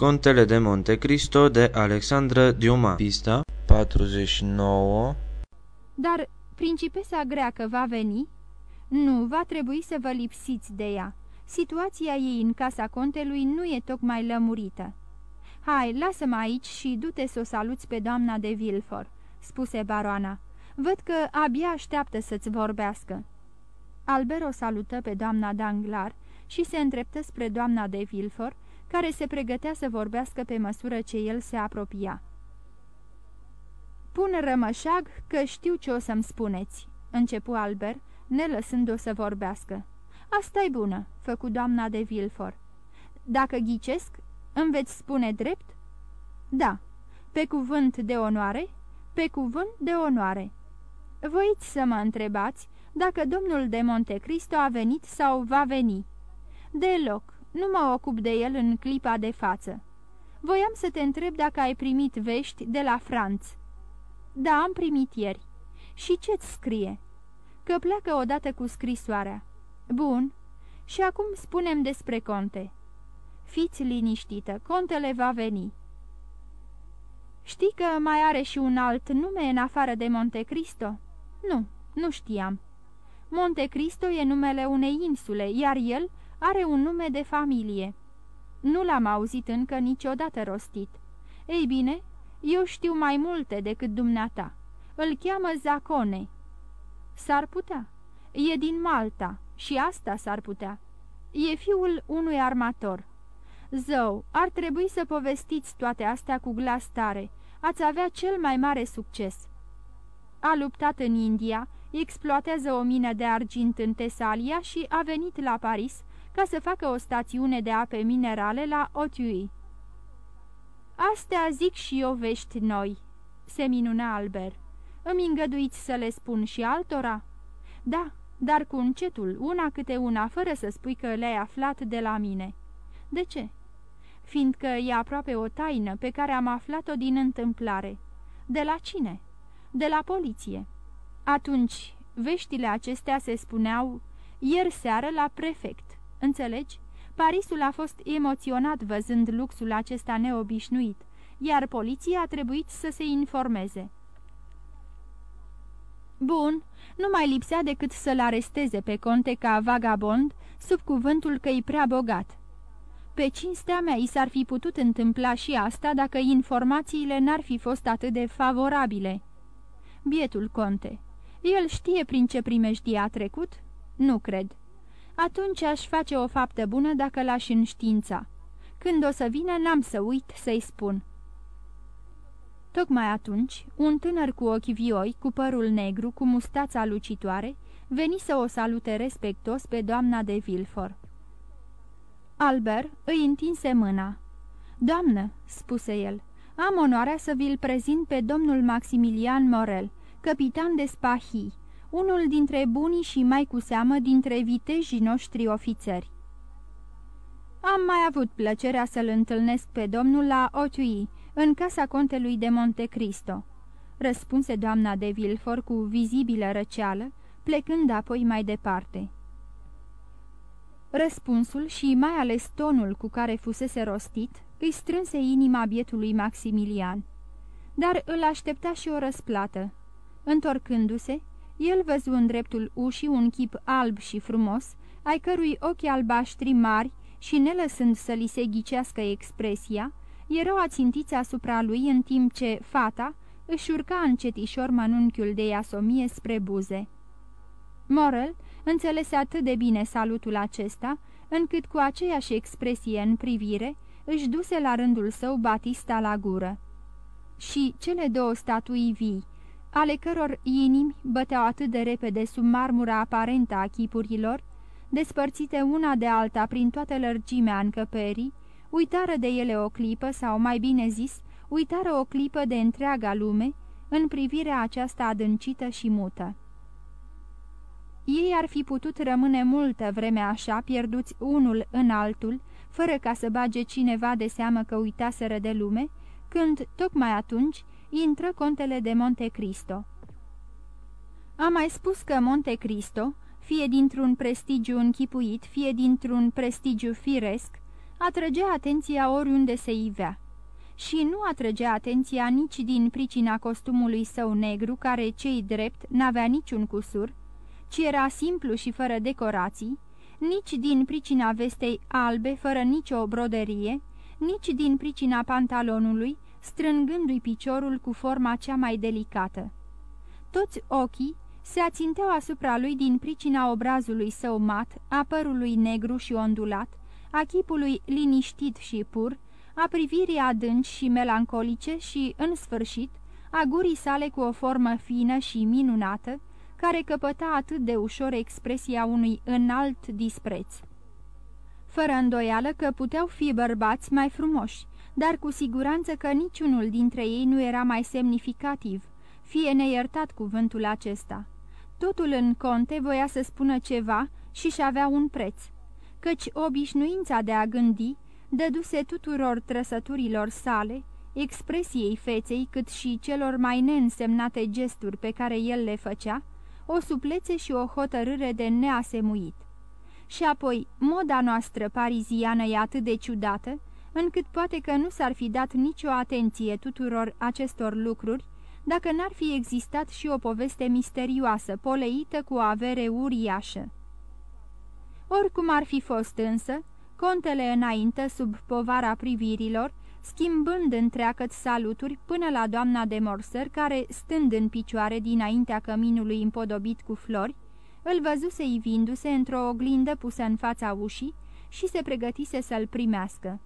Contele de Monte Cristo de Alexandra Diuma Pista 49 Dar principesa greacă va veni? Nu, va trebui să vă lipsiți de ea. Situația ei în casa contelui nu e tocmai lămurită. Hai, lasă-mă aici și du-te să o saluți pe doamna de Vilfor," spuse baroana. Văd că abia așteaptă să-ți vorbească." Albert o salută pe doamna Danglar și se îndreptă spre doamna de Vilfor, care se pregătea să vorbească pe măsură ce el se apropia. Pun rămășag că știu ce o să-mi spuneți," începu Albert, nelăsând-o să vorbească. asta e bună," făcu doamna de Vilfor. Dacă ghicesc, îmi veți spune drept?" Da, pe cuvânt de onoare, pe cuvânt de onoare." Voiți să mă întrebați dacă domnul de Monte Cristo a venit sau va veni?" Deloc, nu mă ocup de el în clipa de față. Voiam să te întreb dacă ai primit vești de la Franț." Da, am primit ieri." Și ce-ți scrie?" Că pleacă odată cu scrisoarea." Bun. Și acum spunem despre conte." Fiți liniștită, contele va veni." Știi că mai are și un alt nume în afară de Monte Cristo?" Nu, nu știam." Monte Cristo e numele unei insule, iar el are un nume de familie. Nu l-am auzit încă niciodată rostit. Ei bine, eu știu mai multe decât dumneata. Îl cheamă Zacone." S-ar putea. E din Malta și asta s-ar putea. E fiul unui armator." Zău, ar trebui să povestiți toate astea cu glas tare. Ați avea cel mai mare succes." A luptat în India, exploatează o mină de argint în Tesalia și a venit la Paris ca să facă o stațiune de ape minerale la Otiui. Astea zic și eu vești noi," se minuna Albert. Îmi îngăduiți să le spun și altora?" Da, dar cu încetul, una câte una, fără să spui că le-ai aflat de la mine." De ce?" Fiindcă e aproape o taină pe care am aflat-o din întâmplare." De la cine?" De la poliție." Atunci, veștile acestea se spuneau ieri seară la prefect. Înțelegi? Parisul a fost emoționat văzând luxul acesta neobișnuit, iar poliția a trebuit să se informeze. Bun, nu mai lipsea decât să-l aresteze pe conte ca vagabond, sub cuvântul că-i prea bogat. Pe cinstea mea i s-ar fi putut întâmpla și asta dacă informațiile n-ar fi fost atât de favorabile. Bietul conte, el știe prin ce primejdie a trecut? Nu cred atunci aș face o faptă bună dacă l-aș înștiința. Când o să vină, n-am să uit să-i spun. Tocmai atunci, un tânăr cu ochi vioi, cu părul negru, cu mustața lucitoare, veni să o salute respectos pe doamna de Vilfor. Albert îi întinse mâna. Doamnă," spuse el, am onoarea să vi-l prezint pe domnul Maximilian Morel, capitan de Spahii, unul dintre bunii și mai cu seamă dintre vitejii noștri ofițeri. Am mai avut plăcerea să-l întâlnesc pe domnul la Ociui, în casa contelui de Monte Cristo, răspunse doamna de Vilfor cu vizibilă răceală, plecând apoi mai departe. Răspunsul și mai ales tonul cu care fusese rostit îi strânse inima bietului Maximilian, dar îl aștepta și o răsplată. Întorcându-se, el văzu în dreptul ușii un chip alb și frumos, ai cărui ochi albaștri mari și nelăsând să li se ghicească expresia, erau ațintiți asupra lui în timp ce fata își urca încetișor mănunchiul de iasomie spre buze. Morel înțelese atât de bine salutul acesta, încât cu aceeași expresie în privire își duse la rândul său Batista la gură. Și cele două statui vii, ale căror inimi băteau atât de repede sub marmura aparentă a chipurilor, despărțite una de alta prin toată lărgimea încăperii, uitară de ele o clipă, sau mai bine zis, uitară o clipă de întreaga lume, în privirea aceasta adâncită și mută. Ei ar fi putut rămâne multă vreme așa, pierduți unul în altul, fără ca să bage cineva de seamă că uitaseră de lume, când, tocmai atunci, intră contele de Monte Cristo. Am mai spus că Monte Cristo, fie dintr-un prestigiu închipuit, fie dintr-un prestigiu firesc, atrăgea atenția oriunde se ivea. Și nu atrăgea atenția nici din pricina costumului său negru, care, cei drept, n-avea niciun cusur, ci era simplu și fără decorații, nici din pricina vestei albe, fără nicio broderie, nici din pricina pantalonului, strângându-i piciorul cu forma cea mai delicată. Toți ochii se aținteau asupra lui din pricina obrazului său mat, a părului negru și ondulat, a chipului liniștit și pur, a privirii adânci și melancolice și, în sfârșit, a gurii sale cu o formă fină și minunată, care căpăta atât de ușor expresia unui înalt dispreț. Fără îndoială că puteau fi bărbați mai frumoși, dar cu siguranță că niciunul dintre ei nu era mai semnificativ, fie neiertat cuvântul acesta. Totul în conte voia să spună ceva și-și avea un preț, căci obișnuința de a gândi dăduse tuturor trăsăturilor sale, expresiei feței cât și celor mai neînsemnate gesturi pe care el le făcea, o suplețe și o hotărâre de neasemuit. Și apoi, moda noastră pariziană e atât de ciudată, încât poate că nu s-ar fi dat nicio atenție tuturor acestor lucruri, dacă n-ar fi existat și o poveste misterioasă, poleită cu o avere uriașă. Oricum ar fi fost însă, contele înainte sub povara privirilor, schimbând întreagăt saluturi până la doamna de Morser, care, stând în picioare dinaintea căminului împodobit cu flori, îl văzuse ivindu-se într-o oglindă pusă în fața ușii și se pregătise să-l primească.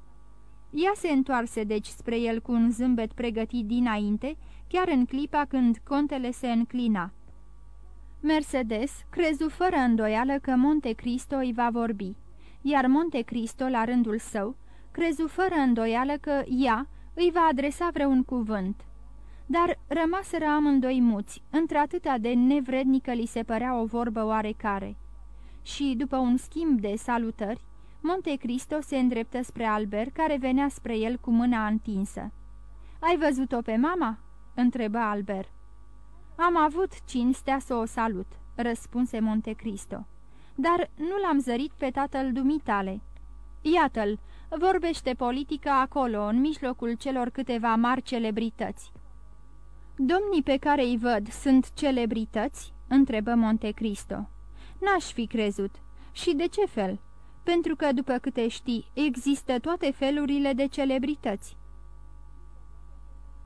Ea se întoarse deci spre el cu un zâmbet pregătit dinainte, chiar în clipa când contele se înclina. Mercedes crezu fără îndoială că Monte Cristo îi va vorbi, iar Monte Cristo, la rândul său, crezu fără îndoială că ea îi va adresa vreun cuvânt. Dar rămaseră amândoi muți, într-atâta de nevrednică li se părea o vorbă oarecare. Și, după un schimb de salutări, Monte Cristo se îndreptă spre Albert, care venea spre el cu mâna întinsă. Ai văzut-o pe mama?" întrebă Albert. Am avut cinstea să o salut," răspunse Monte Cristo. Dar nu l-am zărit pe tatăl dumitale." Iată-l, vorbește politica acolo, în mijlocul celor câteva mari celebrități." Domnii pe care îi văd sunt celebrități?" întrebă Monte Cristo. N-aș fi crezut. Și de ce fel?" Pentru că, după câte știi, există toate felurile de celebrități."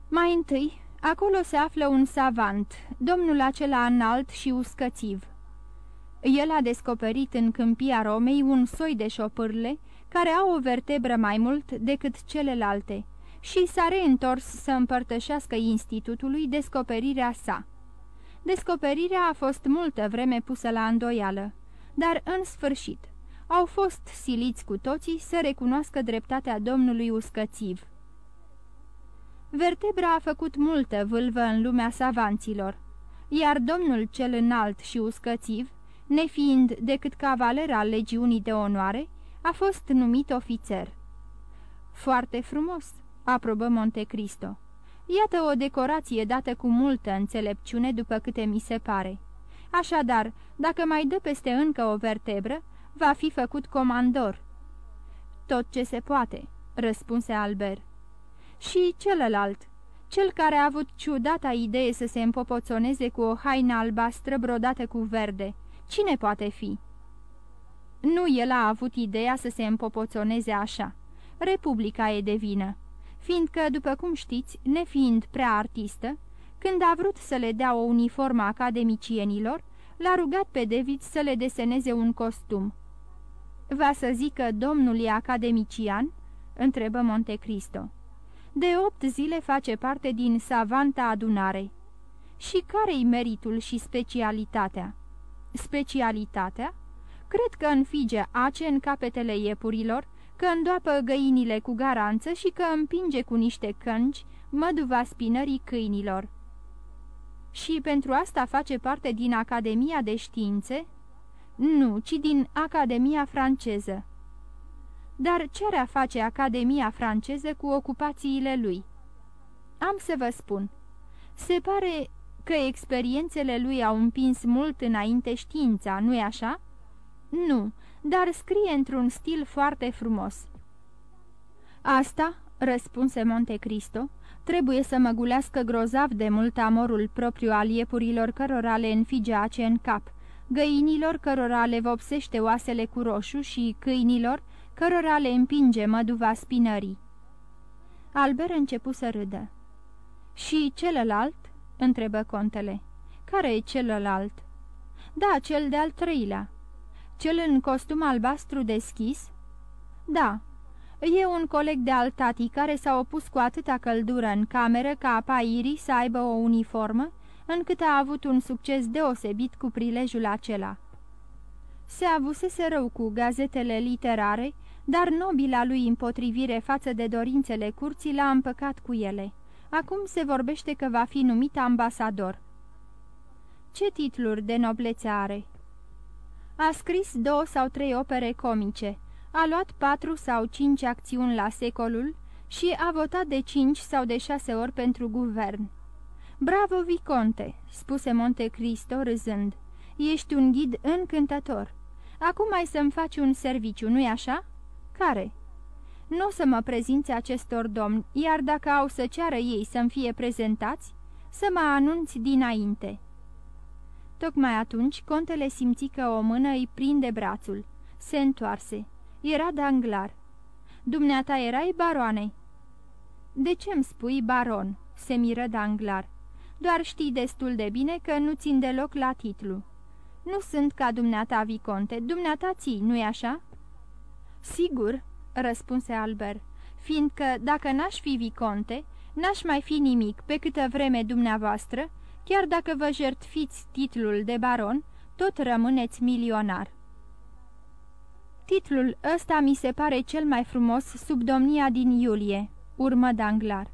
Mai întâi, acolo se află un savant, domnul acela înalt și uscățiv. El a descoperit în câmpia Romei un soi de șopârle care au o vertebră mai mult decât celelalte și s-a reîntors să împărtășească institutului descoperirea sa. Descoperirea a fost multă vreme pusă la îndoială, dar în sfârșit au fost siliți cu toții să recunoască dreptatea domnului uscățiv. Vertebra a făcut multă vâlvă în lumea savanților, iar domnul cel înalt și uscățiv, nefiind decât cavaler al legiunii de onoare, a fost numit ofițer. Foarte frumos, aprobă Monte Cristo. Iată o decorație dată cu multă înțelepciune după câte mi se pare. Așadar, dacă mai dă peste încă o vertebră, va fi făcut comandor. Tot ce se poate, răspunse Albert. Și celălalt, cel care a avut ciudata idee să se împopoțoneze cu o haină albastră brodată cu verde, cine poate fi? Nu el a avut ideea să se împopoțoneze așa. Republica e de vină, fiindcă, după cum știți, nefiind prea artistă, când a vrut să le dea o uniformă academicienilor, l-a rugat pe David să le deseneze un costum. Va să zică domnul e academician?" întrebă Montecristo. De opt zile face parte din savanta adunare. Și care-i meritul și specialitatea? Specialitatea? Cred că înfige ace în capetele iepurilor, că îndoapă găinile cu garanță și că împinge cu niște cângi măduva spinării câinilor. Și pentru asta face parte din Academia de Științe? Nu, ci din Academia franceză. Dar ce a face Academia franceză cu ocupațiile lui? Am să vă spun. Se pare că experiențele lui au împins mult înainte știința, nu-i așa? Nu, dar scrie într-un stil foarte frumos. Asta, răspunse Monte Cristo, trebuie să mă gulească grozav de mult amorul propriu al iepurilor cărora le înfige ace în cap, găinilor cărora le vopsește oasele cu roșu și câinilor cărora le împinge măduva spinării. Albert începu să râdă. Și celălalt?" întrebă contele. Care e celălalt?" Da, cel de-al treilea." Cel în costum albastru deschis?" Da." E un coleg de al tati care s-a opus cu atâta căldură în cameră ca Pairi să aibă o uniformă, încât a avut un succes deosebit cu prilejul acela. Se avusese rău cu gazetele literare, dar nobila lui împotrivire față de dorințele curții l-a împăcat cu ele. Acum se vorbește că va fi numit ambasador. Ce titluri de noblețe are? A scris două sau trei opere comice, a luat patru sau cinci acțiuni la secolul și a votat de cinci sau de șase ori pentru guvern. Bravo, Viconte!" spuse Monte Cristo râzând. Ești un ghid încântător. Acum ai să-mi faci un serviciu, nu-i așa?" Care?" Nu o să mă prezinți acestor domni, iar dacă au să ceară ei să-mi fie prezentați, să mă anunți dinainte." Tocmai atunci, contele simți că o mână îi prinde brațul. Se întoarse. Era Danglar. Dumneata erai baroane." De ce-mi spui baron?" se miră Danglar. Doar știi destul de bine că nu țin deloc la titlu." Nu sunt ca dumneata, Viconte, dumneata ții, nu-i așa?" Sigur," răspunse Albert, fiindcă dacă n-aș fi Viconte, n-aș mai fi nimic pe câtă vreme dumneavoastră, chiar dacă vă jertfiți titlul de baron, tot rămâneți milionar." Titlul ăsta mi se pare cel mai frumos sub domnia din iulie," urmă Danglar.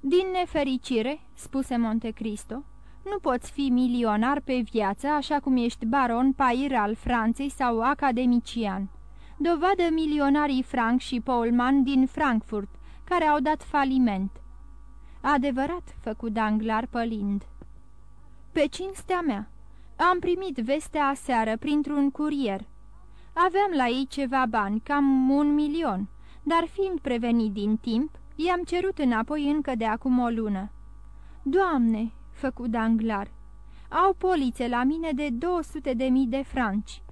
Din nefericire," spuse Monte Cristo, nu poți fi milionar pe viață așa cum ești baron pair al Franței sau academician. Dovadă milionarii Frank și Paulman din Frankfurt, care au dat faliment. Adevărat, făcu Danglar pălind. Pe cinstea mea, am primit vestea aseară printr-un curier. Aveam la ei ceva bani, cam un milion, dar fiind prevenit din timp, i-am cerut înapoi încă de acum o lună. Doamne, făcu Danglar, au polițe la mine de 200 de mii de franci.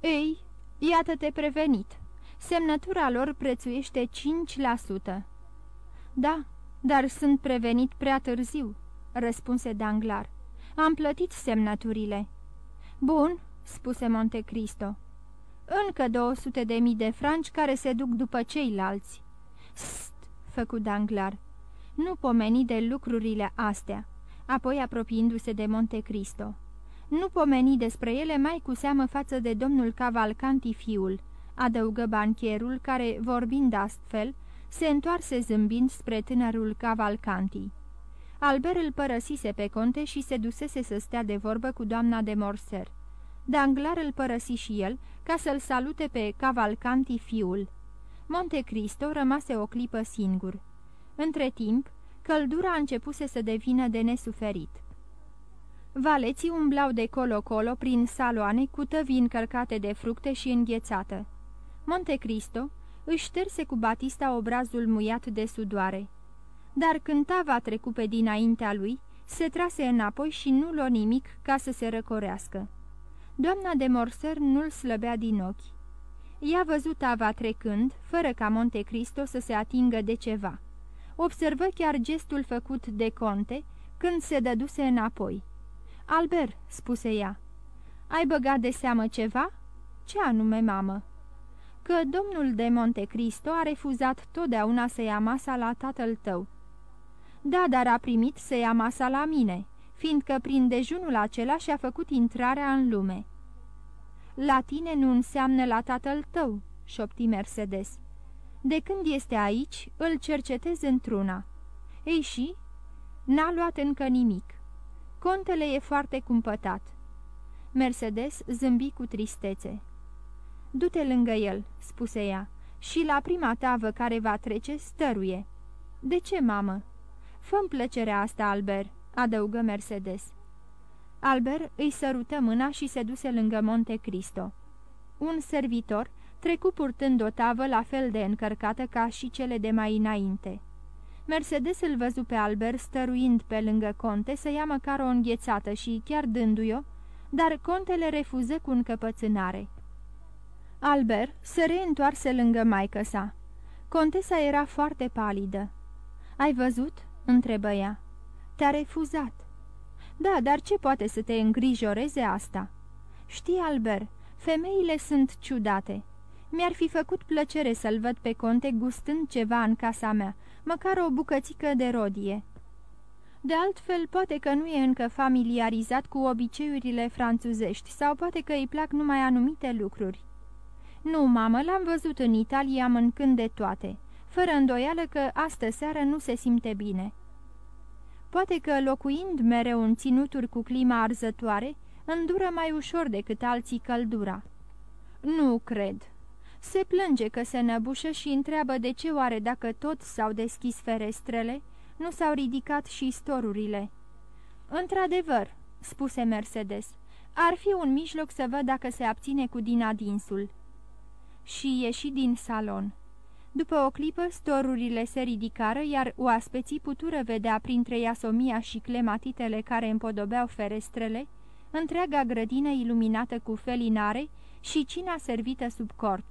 Ei, iată-te prevenit. Semnătura lor prețuiește 5%. Da, dar sunt prevenit prea târziu, răspunse Danglar. Am plătit semnăturile. Bun, spuse Monte Cristo. Încă 200 de mii de franci care se duc după ceilalți. Sst, făcu Danglar. Nu pomeni de lucrurile astea apoi apropiindu-se de Monte Cristo. Nu pomeni despre ele mai cu seamă față de domnul Cavalcanti fiul, adăugă bancherul care, vorbind astfel, se întoarse zâmbind spre tânărul Cavalcanti. Albert îl părăsise pe conte și se dusese să stea de vorbă cu doamna de Morser. Danglar îl părăsi și el ca să-l salute pe Cavalcanti fiul. Monte Cristo rămase o clipă singur. Între timp, Căldura a începuse să devină de nesuferit. Valeții umblau de colo-colo prin saloane cu tăvii încărcate de fructe și înghețată. Monte Cristo își șterse cu batista obrazul muiat de sudoare. Dar când tava trecu pe dinaintea lui, se trase înapoi și nu luă nimic ca să se răcorească. Doamna de Morser nu-l slăbea din ochi. Ea văzut tava trecând, fără ca Monte Cristo să se atingă de ceva observă chiar gestul făcut de conte când se dăduse înapoi. Albert," spuse ea, ai băgat de seamă ceva?" Ce anume, mamă?" Că domnul de Monte Cristo a refuzat totdeauna să ia masa la tatăl tău." Da, dar a primit să ia masa la mine, fiindcă prin dejunul acela și-a făcut intrarea în lume." La tine nu înseamnă la tatăl tău," șopti Mercedes. De când este aici, îl cercetez într-una. Ei și? N-a luat încă nimic. Contele e foarte cumpătat. Mercedes zâmbi cu tristețe. Du-te lângă el," spuse ea, și la prima tavă care va trece stăruie." De ce, mamă?" Fă-mi plăcerea asta, Albert," adăugă Mercedes. Albert îi sărută mâna și se duse lângă Monte Cristo. Un servitor trecu purtând o tavă la fel de încărcată ca și cele de mai înainte. Mercedes îl văzu pe Albert stăruind pe lângă conte să ia măcar o înghețată și chiar dându-i-o, dar contele refuză cu încăpățânare. Albert se reîntoarse lângă maică sa. Contesa era foarte palidă. Ai văzut?" întrebă ea. Te-a refuzat." Da, dar ce poate să te îngrijoreze asta?" Știi, Albert, femeile sunt ciudate. Mi-ar fi făcut plăcere să-l văd pe conte gustând ceva în casa mea, măcar o bucățică de rodie." De altfel, poate că nu e încă familiarizat cu obiceiurile franțuzești sau poate că îi plac numai anumite lucruri. Nu, mamă, l-am văzut în Italia mâncând de toate, fără îndoială că astă seară nu se simte bine. Poate că, locuind mereu în ținuturi cu clima arzătoare, îndură mai ușor decât alții căldura. Nu cred. Se plânge că se năbușă și întreabă de ce oare dacă tot s-au deschis ferestrele, nu s-au ridicat și storurile. Într-adevăr, spuse Mercedes, ar fi un mijloc să văd dacă se abține cu din adinsul. Și ieși din salon. După o clipă, storurile se ridicară, iar oaspeții putură vedea printre iasomia și clematitele care împodobeau ferestrele, întreaga grădină iluminată cu felinare și cina servită sub cort.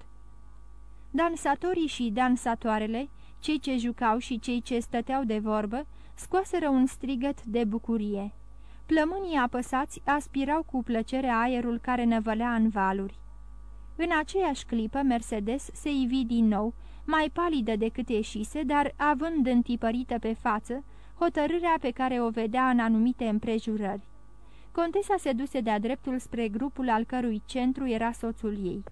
Dansatorii și dansatoarele, cei ce jucau și cei ce stăteau de vorbă, scoaseră un strigăt de bucurie. Plămânii apăsați aspirau cu plăcere aerul care năvălea în valuri. În aceeași clipă, Mercedes se ivi din nou, mai palidă decât ieșise, dar având întipărită pe față hotărârea pe care o vedea în anumite împrejurări. Contesa se duse de-a dreptul spre grupul al cărui centru era soțul ei.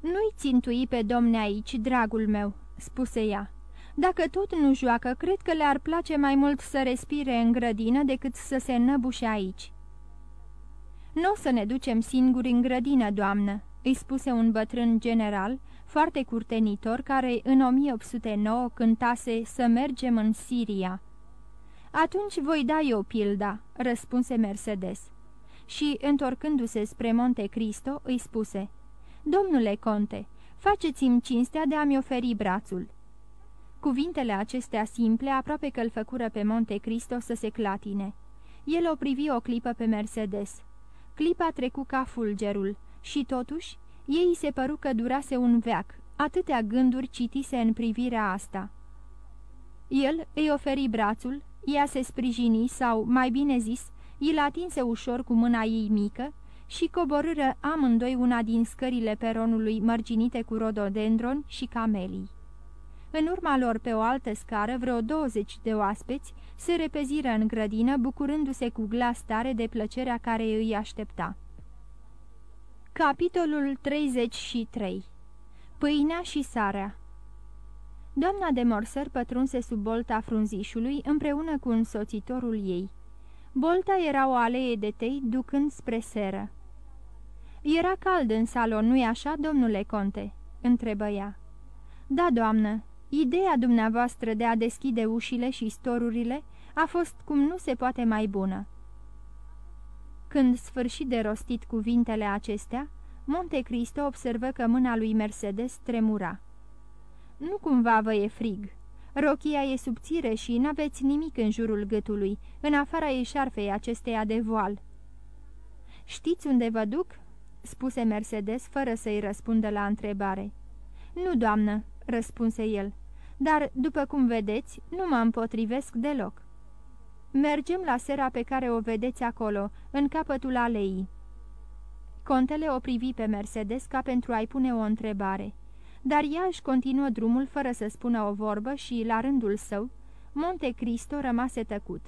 Nu-i țintui pe domne aici, dragul meu," spuse ea. Dacă tot nu joacă, cred că le-ar place mai mult să respire în grădină decât să se năbușe aici." Nu o să ne ducem singuri în grădină, doamnă," îi spuse un bătrân general, foarte curtenitor, care în 1809 cântase Să mergem în Siria. Atunci voi da eu pilda," răspunse Mercedes. Și, întorcându-se spre Monte Cristo, îi spuse, Domnule conte, faceți-mi cinstea de a-mi oferi brațul." Cuvintele acestea simple aproape că îl făcură pe Monte Cristo să se clatine. El o privi o clipă pe Mercedes. Clipa trecu ca fulgerul și totuși ei se păru că durase un veac, atâtea gânduri citise în privirea asta. El îi oferi brațul, ea se sprijini sau, mai bine zis, îl atinse ușor cu mâna ei mică și coborâră amândoi una din scările peronului mărginite cu rododendron și camelii. În urma lor, pe o altă scară, vreo 20 de oaspeți se repeziră în grădină, bucurându-se cu glas tare de plăcerea care îi aștepta. Capitolul 33 Pâinea și sarea Doamna de Morser pătrunse sub bolta frunzișului împreună cu însoțitorul ei. Bolta era o alee de tei ducând spre seră. Era cald în salon, nu-i așa, domnule conte?" întrebă ea. Da, doamnă, ideea dumneavoastră de a deschide ușile și storurile a fost cum nu se poate mai bună." Când sfârși de rostit cuvintele acestea, Monte Cristo observă că mâna lui Mercedes tremura. Nu cumva vă e frig. Rochia e subțire și n-aveți nimic în jurul gâtului, în afara eșarfei acesteia de voal." Știți unde vă duc?" spuse Mercedes, fără să-i răspundă la întrebare. Nu, doamnă," răspunse el, dar, după cum vedeți, nu mă împotrivesc deloc." Mergem la sera pe care o vedeți acolo, în capătul aleii." Contele o privi pe Mercedes ca pentru a-i pune o întrebare, dar ea își continuă drumul fără să spună o vorbă și, la rândul său, Monte Cristo rămase tăcut.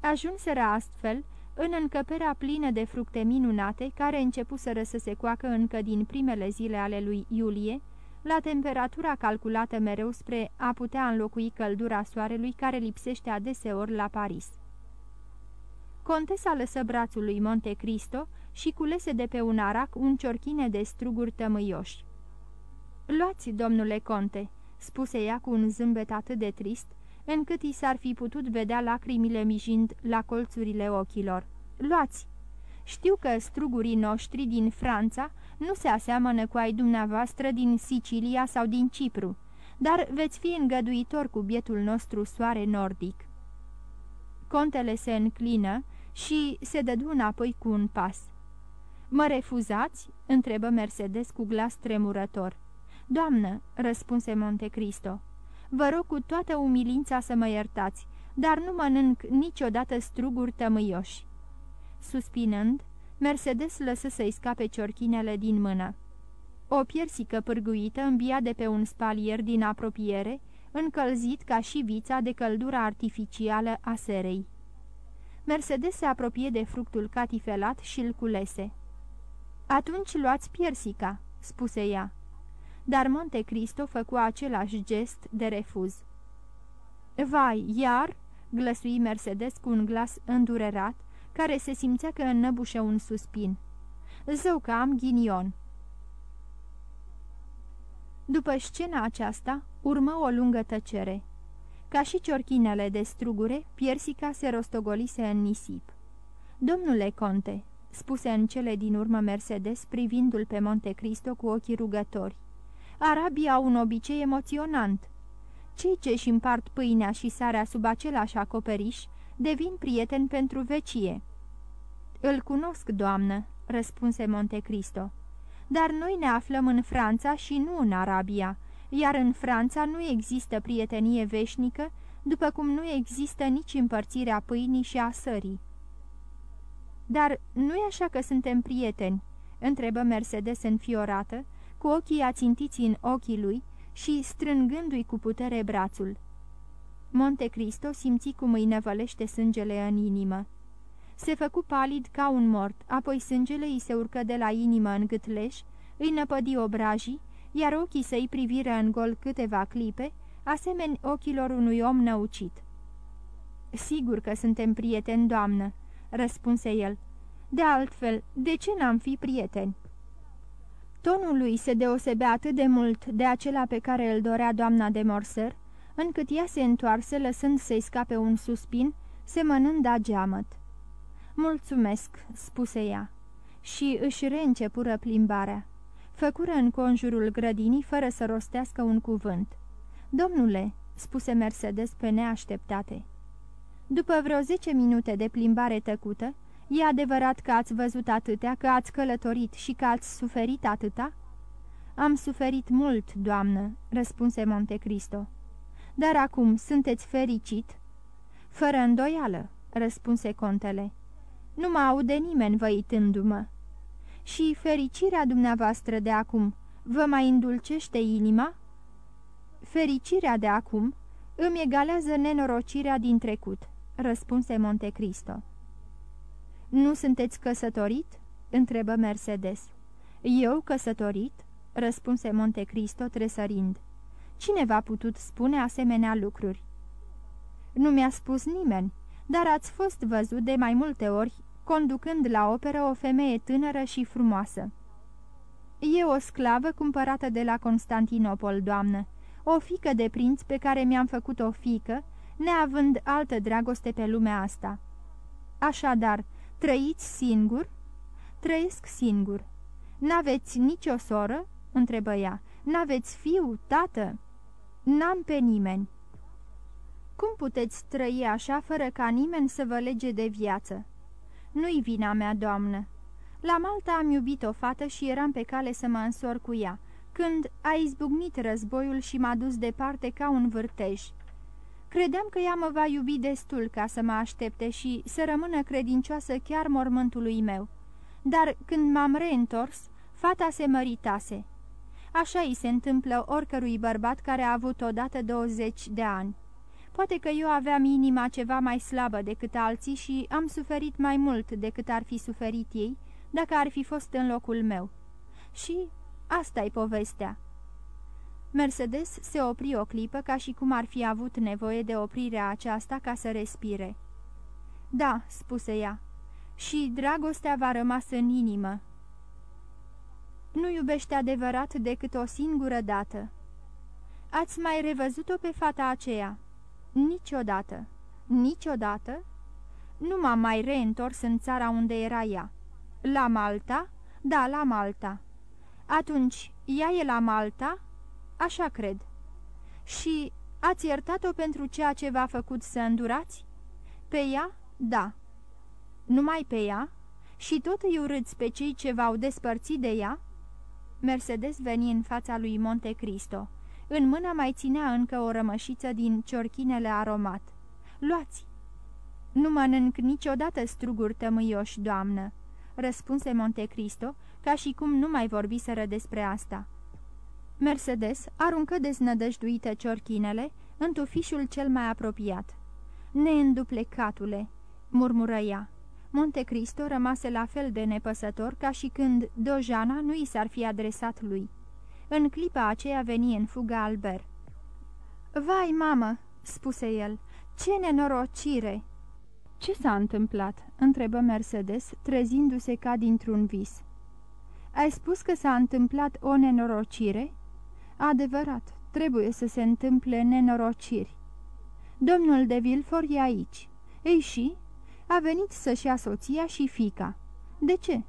Ajunseră astfel în încăperea plină de fructe minunate, care începuseră să se coacă încă din primele zile ale lui Iulie, la temperatura calculată mereu spre a putea înlocui căldura soarelui care lipsește adeseori la Paris. Contesa lăsă brațul lui Monte Cristo și culese de pe un arac un ciorchine de struguri tămâioși. Luați, domnule conte," spuse ea cu un zâmbet atât de trist, încât i s-ar fi putut vedea lacrimile mijind la colțurile ochilor. Luați! Știu că strugurii noștri din Franța nu se aseamănă cu ai dumneavoastră din Sicilia sau din Cipru, dar veți fi îngăduitor cu bietul nostru soare nordic." Contele se înclină și se dădu înapoi cu un pas. Mă refuzați?" întrebă Mercedes cu glas tremurător. Doamnă," răspunse Montecristo, vă rog cu toată umilința să mă iertați, dar nu mănânc niciodată struguri tămâioși." Suspinând, Mercedes lăsă să-i scape ciorchinele din mână. O piersică pârguită îmbia de pe un spalier din apropiere, încălzit ca și vița de căldura artificială a serei. Mercedes se apropie de fructul catifelat și îl culese. Atunci luați piersica," spuse ea. Dar Monte Cristo făcu același gest de refuz. Vai, iar?" glăsui Mercedes cu un glas îndurerat, care se simțea că înnăbușe un suspin. Zău că am ghinion." După scena aceasta, urmă o lungă tăcere. Ca și ciorchinele de strugure, piersica se rostogolise în nisip. Domnule conte," spuse în cele din urmă Mercedes, privindu-l pe Monte Cristo cu ochii rugători, Arabii au un obicei emoționant. Cei ce își împart pâinea și sarea sub același acoperiș devin prieteni pentru vecie." Îl cunosc, doamnă," răspunse Monte Cristo. Dar noi ne aflăm în Franța și nu în Arabia, iar în Franța nu există prietenie veșnică, după cum nu există nici împărțirea pâinii și a sării. Dar nu-i așa că suntem prieteni?" întrebă Mercedes înfiorată, cu ochii ațintiți în ochii lui și strângându-i cu putere brațul. Monte Cristo simți cum îi nevălește sângele în inimă. Se făcu palid ca un mort, apoi sângele îi se urcă de la inimă în gâtleș, îi năpădi obrajii, iar ochii săi priviră în gol câteva clipe, asemeni ochilor unui om năucit. Sigur că suntem prieteni, doamnă," răspunse el. De altfel, de ce n-am fi prieteni?" Tonul lui se deosebea atât de mult de acela pe care îl dorea doamna de Morser, încât ea se întoarse lăsând să-i scape un suspin, semănând a geamăt. Mulțumesc," spuse ea, și își reîncepură plimbarea. Făcură în conjurul grădinii fără să rostească un cuvânt. Domnule," spuse Mercedes pe neașteptate. După vreo zece minute de plimbare tăcută, e adevărat că ați văzut atâtea, că ați călătorit și că ați suferit atâta?" Am suferit mult, doamnă," răspunse Montecristo. Dar acum sunteți fericit?" Fără îndoială," răspunse contele. Nu mă aude nimeni văitându-mă." Și fericirea dumneavoastră de acum vă mai îndulcește inima?" Fericirea de acum îmi egalează nenorocirea din trecut," răspunse Montecristo. Nu sunteți căsătorit?" întrebă Mercedes. Eu căsătorit?" răspunse Montecristo tresărind. Cine v-a putut spune asemenea lucruri?" Nu mi-a spus nimeni, dar ați fost văzut de mai multe ori conducând la operă o femeie tânără și frumoasă. E o sclavă cumpărată de la Constantinopol, doamnă, o fică de prinț pe care mi-am făcut o fică, neavând altă dragoste pe lumea asta. Așadar, trăiți singur? Trăiesc singur. N-aveți nicio soră?" întrebă ea. N-aveți fiu, tată?" N-am pe nimeni." Cum puteți trăi așa fără ca nimeni să vă lege de viață?" Nu-i vina mea, doamnă. La Malta am iubit o fată și eram pe cale să mă însor cu ea, când a izbucnit războiul și m-a dus departe ca un vârtej. Credeam că ea mă va iubi destul ca să mă aștepte și să rămână credincioasă chiar mormântului meu. Dar când m-am reîntors, fata se măritase. Așa îi se întâmplă oricărui bărbat care a avut odată 20 de ani. Poate că eu aveam inima ceva mai slabă decât alții și am suferit mai mult decât ar fi suferit ei, dacă ar fi fost în locul meu. Și asta e povestea. Mercedes se opri o clipă ca și cum ar fi avut nevoie de oprirea aceasta ca să respire. Da," spuse ea, și dragostea va rămas în inimă. Nu iubește adevărat decât o singură dată. Ați mai revăzut-o pe fata aceea?" Niciodată. Niciodată? Nu m-am mai reîntors în țara unde era ea. La Malta? Da, la Malta. Atunci, ea e la Malta? Așa cred. Și ați iertat-o pentru ceea ce v-a făcut să îndurați? Pe ea? Da. Numai pe ea? Și tot îi urâți pe cei ce v-au despărțit de ea?" Mercedes veni în fața lui Monte Cristo. În mână mai ținea încă o rămășiță din ciorchinele aromat. Luați!" Nu mănânc niciodată struguri tămâioși, doamnă," răspunse Monte Cristo, ca și cum nu mai vorbiseră despre asta. Mercedes aruncă deznădăjduită ciorchinele în tufișul cel mai apropiat. Neînduplecatule!" murmură ea. Monte Cristo rămase la fel de nepăsător ca și când Dojana nu i s-ar fi adresat lui. În clipa aceea veni în fuga Albert. Vai, mamă!" spuse el, ce nenorocire!" Ce s-a întâmplat?" întrebă Mercedes, trezindu-se ca dintr-un vis. Ai spus că s-a întâmplat o nenorocire?" Adevărat, trebuie să se întâmple nenorociri." Domnul de Vilfort e aici." Ei și?" A venit să-și ia soția și fica. De ce?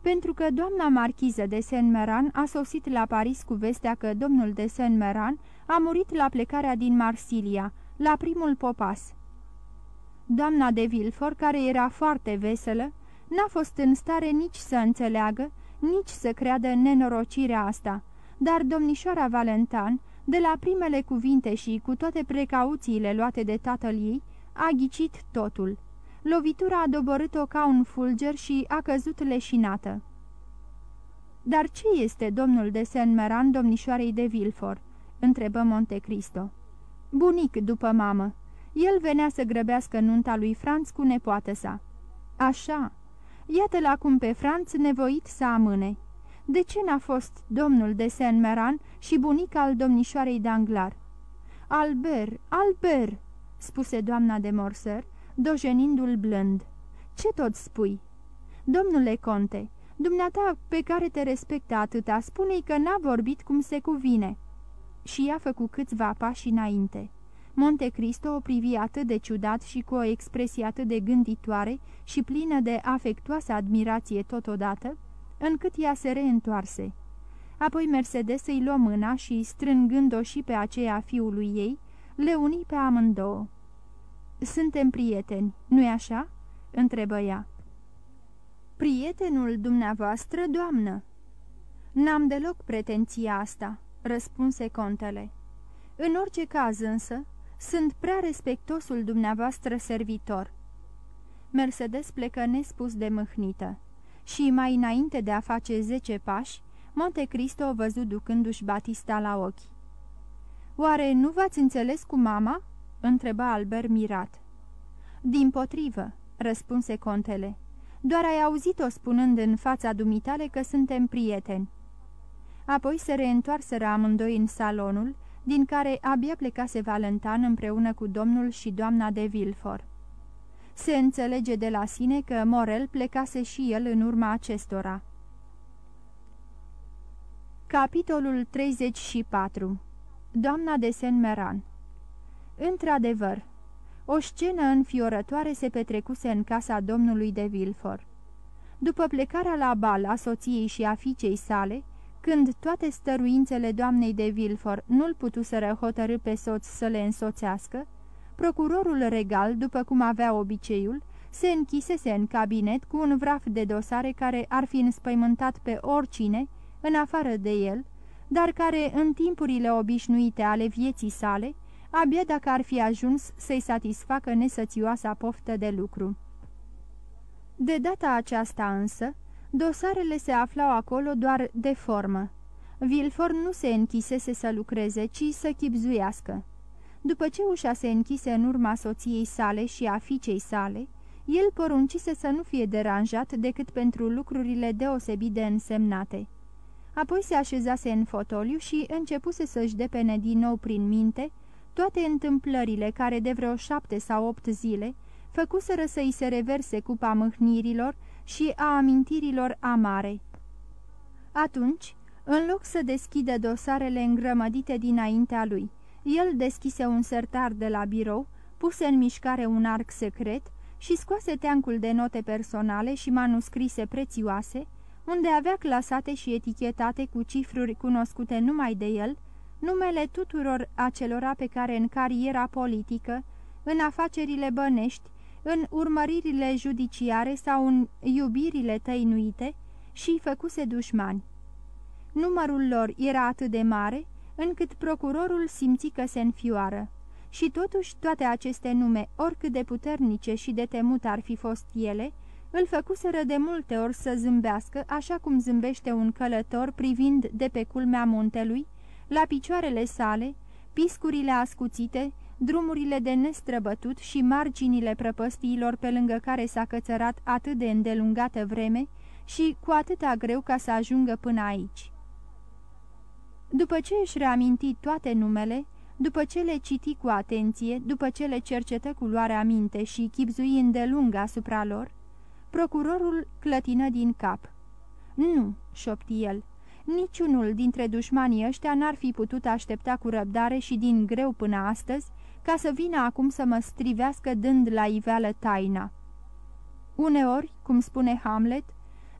Pentru că doamna marchiză de Saint-Meran a sosit la Paris cu vestea că domnul de Saint-Meran a murit la plecarea din Marsilia, la primul popas. Doamna de Villefort, care era foarte veselă, n-a fost în stare nici să înțeleagă, nici să creadă nenorocirea asta, dar domnișoara Valentan, de la primele cuvinte și cu toate precauțiile luate de tatăl ei, a ghicit totul. Lovitura a doborât-o ca un fulger și a căzut leșinată. Dar ce este domnul de Saint-Meran domnișoarei de Vilfort?" întrebă Monte Cristo. Bunic după mamă. El venea să grăbească nunta lui Franț cu nepoată sa. Așa. Iată-l acum pe Franț nevoit să amâne. De ce n-a fost domnul de Saint-Meran și bunic al domnișoarei Danglar? Albert, Albert!" spuse doamna de Morser, dojenindu-l blând. Ce tot spui?" Domnule conte, dumneata pe care te respectă atâta, spune-i că n-a vorbit cum se cuvine." Și ea făcu câțiva pași înainte. Monte Cristo o privi atât de ciudat și cu o expresie atât de gânditoare și plină de afectuoasă admirație totodată, încât ea se reîntoarse. Apoi Mercedes îi luă mâna și, strângând-o și pe aceea fiului ei, le uni pe amândouă. Suntem prieteni, nu-i așa?" întrebă ea. Prietenul dumneavoastră, doamnă?" N-am deloc pretenția asta," răspunse contele. În orice caz însă, sunt prea respectosul dumneavoastră servitor." Mercedes plecă nespus de mâhnită și, mai înainte de a face zece pași, Monte Cristo o văzut ducându-și Batista la ochi. Oare nu v-ați înțeles cu mama?" Întreba Albert mirat. Din potrivă," răspunse contele. Doar ai auzit-o spunând în fața dumitale că suntem prieteni." Apoi se reîntoarseră amândoi în salonul, din care abia plecase Valentan împreună cu domnul și doamna de Vilfort. Se înțelege de la sine că Morel plecase și el în urma acestora. Capitolul 34 Doamna de Saint-Meran Într-adevăr, o scenă înfiorătoare se petrecuse în casa domnului de Vilfort. După plecarea la bal a soției și a fiicei sale, când toate stăruințele doamnei de Vilfort nu-l putuseră hotărâ pe soț să le însoțească, procurorul regal, după cum avea obiceiul, se închisese în cabinet cu un vraf de dosare care ar fi înspăimântat pe oricine, în afară de el, dar care, în timpurile obișnuite ale vieții sale, abia dacă ar fi ajuns să-i satisfacă nesățioasa poftă de lucru. De data aceasta însă, dosarele se aflau acolo doar de formă. Vilfor nu se închisese să lucreze, ci să chipzuiască. După ce ușa se închise în urma soției sale și a fiicei sale, el poruncise să nu fie deranjat decât pentru lucrurile deosebit de însemnate. Apoi se așezase în fotoliu și începuse să-și depene din nou prin minte toate întâmplările care de vreo șapte sau opt zile făcuseră să-i se reverse cupa mâhnirilor și a amintirilor amare. Atunci, în loc să deschidă dosarele îngrămădite dinaintea lui, el deschise un sertar de la birou, puse în mișcare un arc secret și scoase teancul de note personale și manuscrise prețioase, unde avea clasate și etichetate cu cifruri cunoscute numai de el, numele tuturor acelora pe care în cariera politică, în afacerile bănești, în urmăririle judiciare sau în iubirile tăinuite și făcuse dușmani. Numărul lor era atât de mare, încât procurorul simți că se înfioară. Și totuși toate aceste nume, oricât de puternice și de temut ar fi fost ele, îl făcuseră de multe ori să zâmbească, așa cum zâmbește un călător privind de pe culmea muntelui, la picioarele sale, piscurile ascuțite, drumurile de nestrăbătut și marginile prăpăstiilor pe lângă care s-a cățărat atât de îndelungată vreme și cu atâta greu ca să ajungă până aici. După ce își reaminti toate numele, după ce le citi cu atenție, după ce le cercetă cu luarea minte și chipzui îndelung asupra lor, procurorul clătină din cap. Nu," șopti el, niciunul dintre dușmanii ăștia n-ar fi putut aștepta cu răbdare și din greu până astăzi, ca să vină acum să mă strivească dând la iveală taina. Uneori, cum spune Hamlet,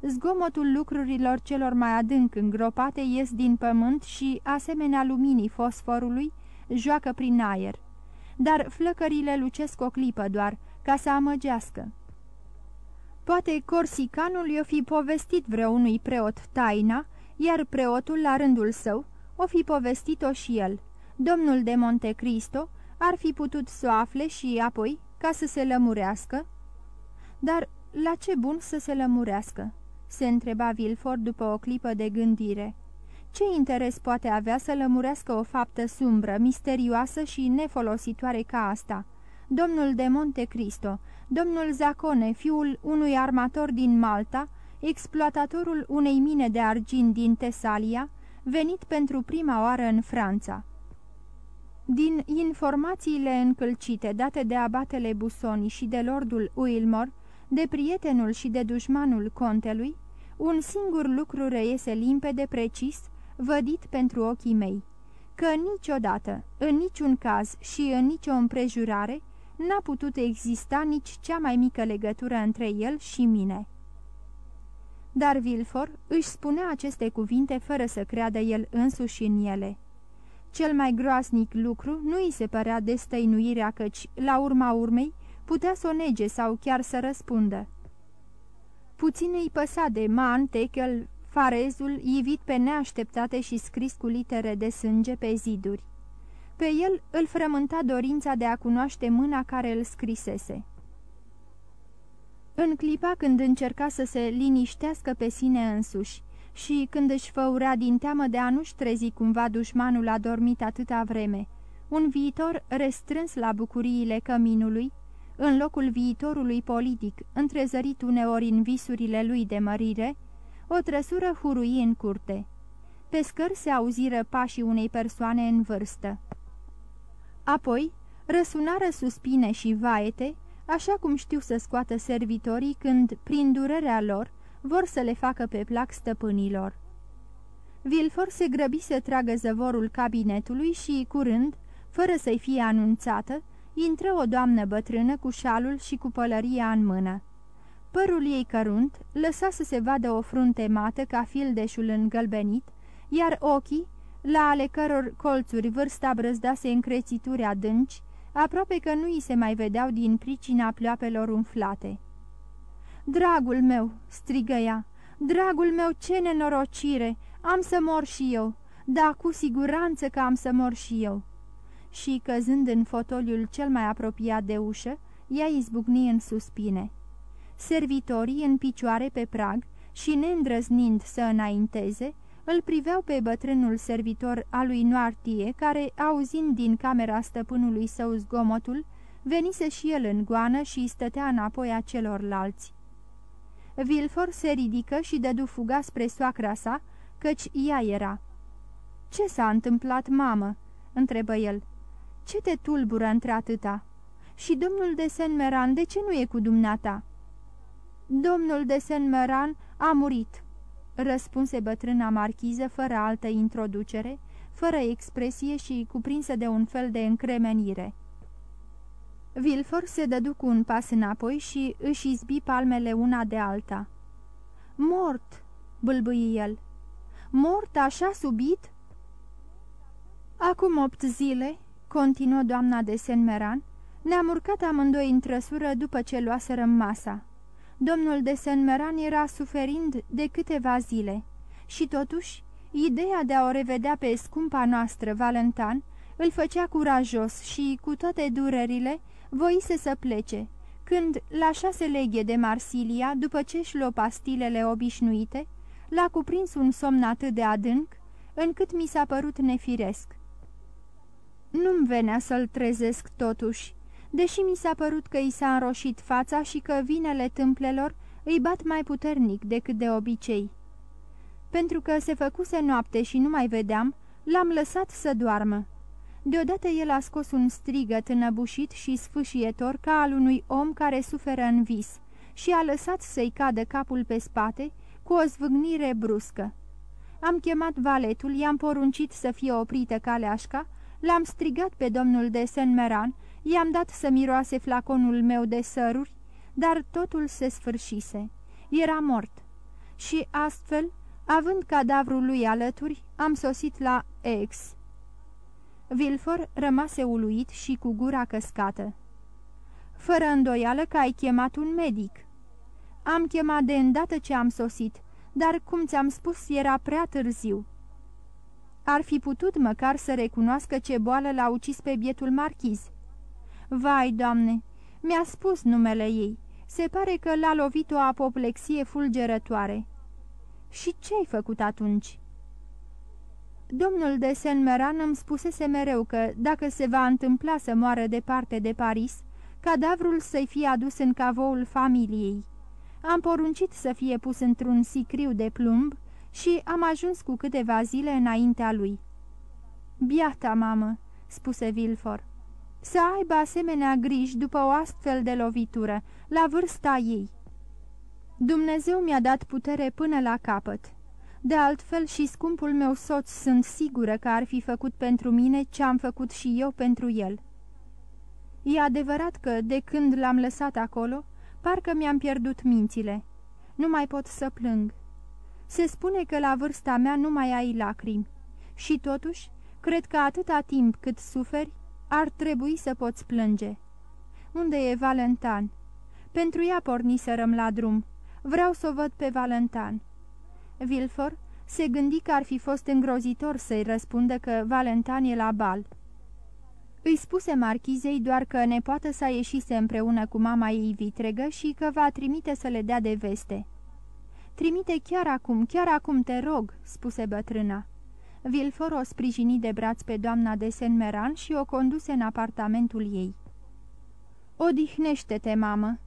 zgomotul lucrurilor celor mai adânc îngropate ies din pământ și, asemenea luminii fosforului, joacă prin aer. Dar flăcările lucesc o clipă doar, ca să amăgească. Poate corsicanul i-o fi povestit vreunui preot taina, iar preotul, la rândul său, o fi povestit-o și el. Domnul de Monte Cristo ar fi putut să o afle și apoi, ca să se lămurească. Dar la ce bun să se lămurească? se întreba Vilford după o clipă de gândire. Ce interes poate avea să lămurească o faptă sumbră, misterioasă și nefolositoare ca asta? Domnul de Monte Cristo, domnul Zacone, fiul unui armator din Malta, exploatatorul unei mine de argint din Tesalia, venit pentru prima oară în Franța. Din informațiile încălcite date de abatele Busoni și de lordul Wilmore, de prietenul și de dușmanul contelui, un singur lucru reiese limpede precis, vădit pentru ochii mei, că niciodată, în niciun caz și în nicio împrejurare, n-a putut exista nici cea mai mică legătură între el și mine. Dar Vilfor își spunea aceste cuvinte fără să creadă el însuși în ele. Cel mai groasnic lucru nu îi se părea destăinuirea căci, la urma urmei, putea să o nege sau chiar să răspundă. Puțin îi păsa de Man, Techel, farezul ivit pe neașteptate și scris cu litere de sânge pe ziduri. Pe el îl frământa dorința de a cunoaște mâna care îl scrisese. În clipa când încerca să se liniștească pe sine însuși și când își făura din teamă de a nu-și trezi cumva dușmanul adormit atâta vreme, un viitor restrâns la bucuriile căminului, în locul viitorului politic, întrezărit uneori în visurile lui de mărire, o trăsură hurui în curte. Pe scări se auziră pașii unei persoane în vârstă. Apoi răsunară suspine și vaete, așa cum știu să scoată servitorii când, prin durerea lor, vor să le facă pe plac stăpânilor. Vilfor se grăbi să tragă zăvorul cabinetului și, curând, fără să-i fie anunțată, intră o doamnă bătrână cu șalul și cu pălăria în mână. Părul ei cărunt lăsa să se vadă o frunte mată ca fildeșul îngălbenit, iar ochii, la ale căror colțuri vârsta brăzdase încrețituri adânci, aproape că nu îi se mai vedeau din pricina ploapelor umflate. Dragul meu!" strigă ea, dragul meu, ce nenorocire! Am să mor și eu! Da, cu siguranță că am să mor și eu!" Și, căzând în fotoliul cel mai apropiat de ușă, ea izbucni în suspine. Servitorii, în picioare pe prag și neîndrăznind să înainteze, îl priveau pe bătrânul servitor al lui Noartie, care, auzind din camera stăpânului său zgomotul, venise și el în goană și stătea înapoi a celorlalți. Vilfor se ridică și dădu fuga spre soacra sa, căci ea era. Ce s-a întâmplat, mamă?" întrebă el. Ce te tulbură într-atâta? Și domnul de Saint-Meran, de ce nu e cu dumneata?" Domnul de Saint-Meran a murit," răspunse bătrâna marchiză fără altă introducere, fără expresie și cuprinsă de un fel de încremenire. Vilfor se dădu cu un pas înapoi și își izbi palmele una de alta. Mort!" bâlbâi el. Mort așa subit?" Acum opt zile," continuă doamna de Senmeran, ne-am urcat amândoi în trăsură după ce luaserăm masa. Domnul de Senmeran era suferind de câteva zile și totuși ideea de a o revedea pe scumpa noastră Valentan îl făcea curajos și, cu toate durerile, voise să plece, când, la șase leghe de Marsilia, după ce își luă pastilele obișnuite, l-a cuprins un somn atât de adânc, încât mi s-a părut nefiresc. Nu-mi venea să-l trezesc totuși, deși mi s-a părut că i s-a înroșit fața și că vinele tâmplelor îi bat mai puternic decât de obicei. Pentru că se făcuse noapte și nu mai vedeam, l-am lăsat să doarmă. Deodată el a scos un strigăt înăbușit și sfâșietor ca al unui om care suferă în vis și a lăsat să-i cadă capul pe spate cu o zvâgnire bruscă. Am chemat valetul, i-am poruncit să fie oprită caleașca, l-am strigat pe domnul de Saint-Meran, i-am dat să miroase flaconul meu de săruri, dar totul se sfârșise. Era mort. Și astfel, având cadavrul lui alături, am sosit la Ex. Vilfor rămase uluit și cu gura căscată. Fără îndoială că ai chemat un medic." Am chemat de îndată ce am sosit, dar, cum ți-am spus, era prea târziu." Ar fi putut măcar să recunoască ce boală l-a ucis pe bietul marchiz." Vai, doamne, mi-a spus numele ei. Se pare că l-a lovit o apoplexie fulgerătoare." Și ce-ai făcut atunci?" Domnul de Saint-Meran îmi spusese mereu că, dacă se va întâmpla să moară departe de Paris, cadavrul să-i fie adus în cavoul familiei. Am poruncit să fie pus într-un sicriu de plumb și am ajuns cu câteva zile înaintea lui. Biata mamă," spuse Vilfor, să aibă asemenea griji după o astfel de lovitură, la vârsta ei. Dumnezeu mi-a dat putere până la capăt. De altfel și scumpul meu soț sunt sigură că ar fi făcut pentru mine ce am făcut și eu pentru el. E adevărat că, de când l-am lăsat acolo, parcă mi-am pierdut mințile. Nu mai pot să plâng. Se spune că la vârsta mea nu mai ai lacrimi. Și totuși, cred că atâta timp cât suferi, ar trebui să poți plânge. Unde e Valentan? Pentru ea porni să răm la drum. Vreau să o văd pe Valentan. Vilfor se gândi că ar fi fost îngrozitor să-i răspundă că Valentan e la bal. Îi spuse marchizei doar că nepoată sa ieșise împreună cu mama ei vitregă și că va trimite să le dea de veste. Trimite chiar acum, chiar acum, te rog," spuse bătrâna. Vilfor o sprijini de braț pe doamna de Senmeran și o conduse în apartamentul ei. Odihnește-te, mamă!"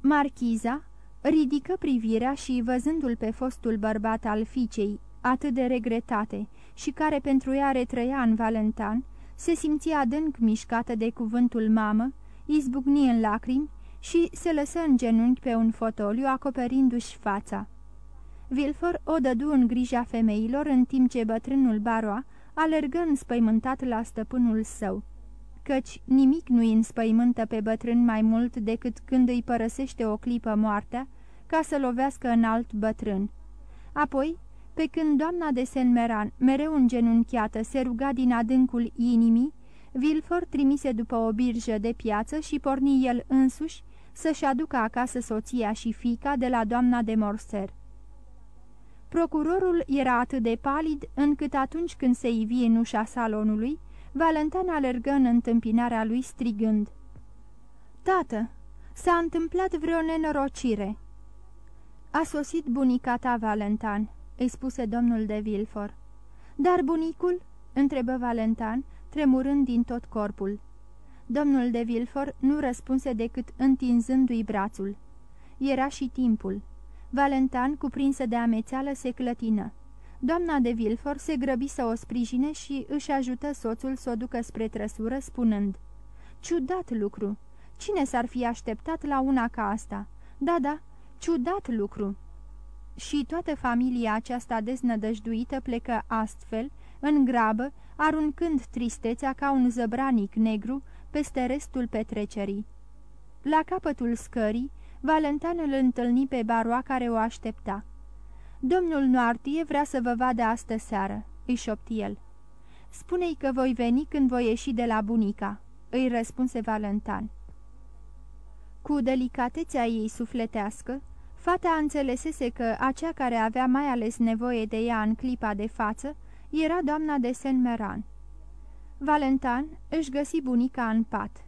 Marchiza, Ridică privirea și, văzându-l pe fostul bărbat al fiicei, atât de regretate și care pentru ea retrăia în Valentan, se simțea adânc mișcată de cuvântul mamă, izbucni în lacrimi și se lăsă în genunchi pe un fotoliu, acoperindu-și fața. Vilfor o dădu în grija femeilor, în timp ce bătrânul Baroa alergă înspăimântat la stăpânul său căci nimic nu îi înspăimântă pe bătrân mai mult decât când îi părăsește o clipă moartea ca să lovească în alt bătrân. Apoi, pe când doamna de Senmeran, mereu îngenunchiată, se ruga din adâncul inimii, Vilfor trimise după o birjă de piață și porni el însuși să-și aducă acasă soția și fica de la doamna de Morser. Procurorul era atât de palid încât atunci când se ivi în ușa salonului, Valentin alergă în întâmpinarea lui strigând. Tată, s-a întâmplat vreo nenorocire." A sosit bunica ta, Valentin," îi spuse domnul de Vilfor. Dar bunicul?" întrebă Valentin, tremurând din tot corpul. Domnul de Vilfor nu răspunse decât întinzându-i brațul. Era și timpul. Valentin, cuprinsă de amețeală, se clătină. Doamna de Vilfor se grăbi să o sprijine și își ajută soțul să o ducă spre trăsură, spunând Ciudat lucru! Cine s-ar fi așteptat la una ca asta? Da, da, ciudat lucru!" Și toată familia aceasta deznădăjduită plecă astfel, în grabă, aruncând tristețea ca un zăbranic negru peste restul petrecerii. La capătul scării, Valentan îl întâlni pe baroa care o aștepta. Domnul Noartie vrea să vă vadă astă seară," îi șopti el. Spune-i că voi veni când voi ieși de la bunica," îi răspunse Valentan. Cu delicatețea ei sufletească, fata înțelesese că acea care avea mai ales nevoie de ea în clipa de față era doamna de Saint-Meran. Valentan își găsi bunica în pat.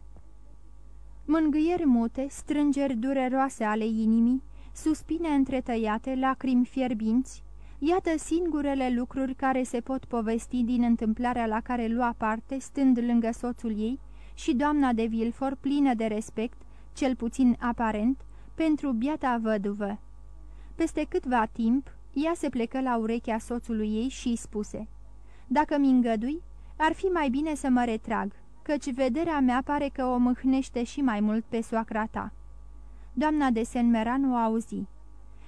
Mângâieri mute, strângeri dureroase ale inimii, suspine întretăiate, lacrimi fierbinți, iată singurele lucruri care se pot povesti din întâmplarea la care lua parte, stând lângă soțul ei, și doamna de Vilfor, plină de respect, cel puțin aparent, pentru biata văduvă. Peste câtva timp, ea se plecă la urechea soțului ei și îi spuse, Dacă mi îngădui, ar fi mai bine să mă retrag, căci vederea mea pare că o mâhnește și mai mult pe soacra ta." Doamna de Senmeran o auzi.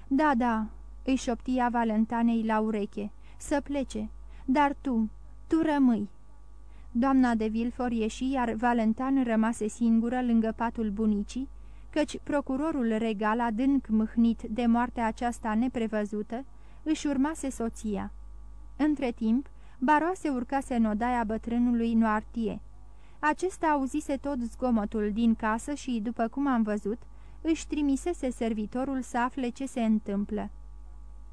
Da, da," îi șoptia Valentanei la ureche, să plece, dar tu, tu rămâi." Doamna de Vilfor ieși, iar Valentan rămase singură lângă patul bunicii, căci procurorul regal, adânc mâhnit de moartea aceasta neprevăzută, își urmase soția. Între timp, baroase urcase în odaia bătrânului Noartie. Acesta auzise tot zgomotul din casă și, după cum am văzut, își trimisese servitorul să afle ce se întâmplă.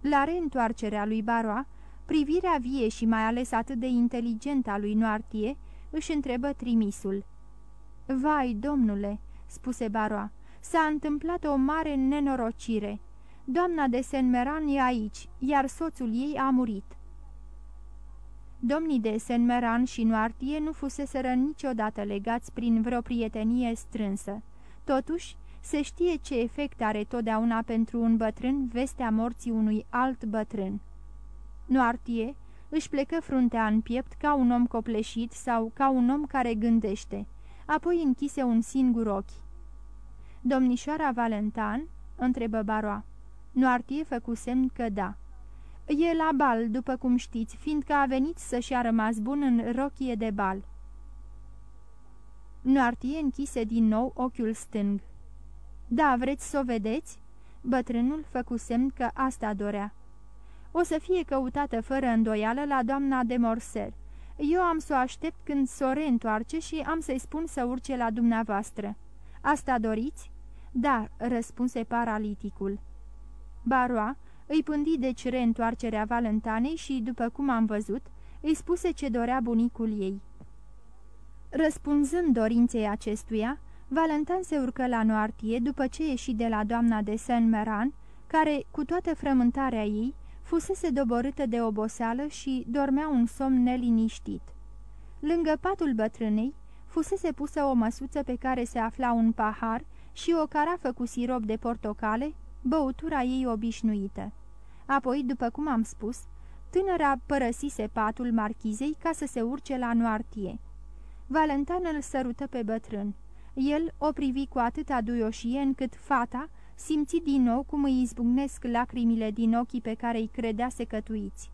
La reîntoarcerea lui Baroa, privirea vie și mai ales atât de inteligentă a lui Noartie își întrebă trimisul. Vai, domnule," spuse Baroa, s-a întâmplat o mare nenorocire. Doamna de Senmeran e aici, iar soțul ei a murit." Domnii de Senmeran și Noartie nu fuseseră niciodată legați prin vreo prietenie strânsă. Totuși, se știe ce efect are totdeauna pentru un bătrân vestea morții unui alt bătrân. Noartie își plecă fruntea în piept ca un om copleșit sau ca un om care gândește, apoi închise un singur ochi. Domnișoara Valentan?" întrebă baroa. Noartie făcu semn că da. E la bal, după cum știți, fiindcă a venit să-și a rămas bun în rochie de bal." Noartie închise din nou ochiul stâng. Da, vreți să o vedeți?" Bătrânul făcu semn că asta dorea. O să fie căutată fără îndoială la doamna de Morser. Eu am să o aștept când s-o reîntoarce și am să-i spun să urce la dumneavoastră. Asta doriți?" Da," răspunse paraliticul. Baroa îi pândi deci reîntoarcerea Valentanei și, după cum am văzut, îi spuse ce dorea bunicul ei. Răspunzând dorinței acestuia, Valentin se urcă la Noartie după ce ieși de la doamna de Saint-Meran, care, cu toată frământarea ei, fusese doborâtă de oboseală și dormea un somn neliniștit. Lângă patul bătrânei fusese pusă o măsuță pe care se afla un pahar și o carafă cu sirop de portocale, băutura ei obișnuită. Apoi, după cum am spus, tânăra părăsise patul marchizei ca să se urce la Noartie. Valentin îl sărută pe bătrân. El o privi cu atâta duioșie încât fata simți din nou cum îi izbucnesc lacrimile din ochii pe care îi credea secătuiți.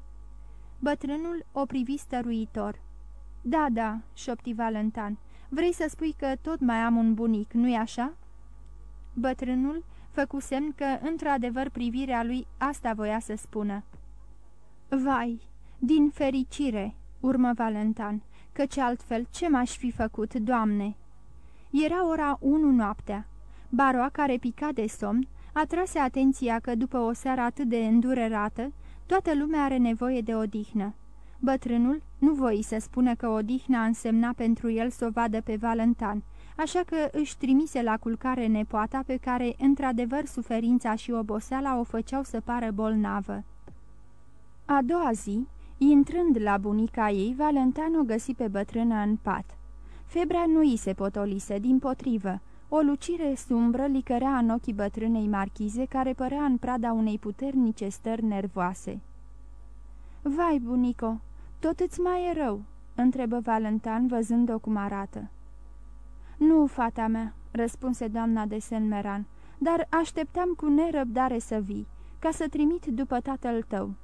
Bătrânul o privi stăruitor. Da, da," șopti Valentan, vrei să spui că tot mai am un bunic, nu-i așa?" Bătrânul făcu semn că, într-adevăr, privirea lui asta voia să spună. Vai, din fericire!" urmă Valentan, căci altfel ce m-aș fi făcut, doamne?" Era ora unu noaptea. Baroa, care pica de somn, atrase atenția că după o seară atât de îndurerată, toată lumea are nevoie de odihnă. Bătrânul nu voi să spună că odihna însemna pentru el să o vadă pe Valentan, așa că își trimise la culcare nepoata pe care, într-adevăr, suferința și oboseala o făceau să pară bolnavă. A doua zi, intrând la bunica ei, Valentan o găsi pe bătrână în pat. Febra nu îi se potolise, din potrivă. O lucire sumbră licărea în ochii bătrânei marchize, care părea în prada unei puternice stări nervoase. Vai, bunico, tot îți mai e rău?" întrebă Valentan, văzând-o cum arată. Nu, fata mea," răspunse doamna de Senmeran, dar așteptam cu nerăbdare să vii, ca să trimit după tatăl tău."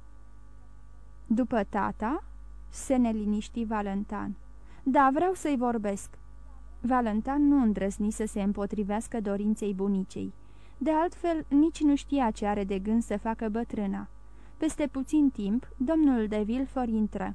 După tata?" se neliniști Valentan. Da, vreau să-i vorbesc." Valentin nu îndrăzni să se împotrivească dorinței bunicei. De altfel, nici nu știa ce are de gând să facă bătrâna. Peste puțin timp, domnul de Villefort intră.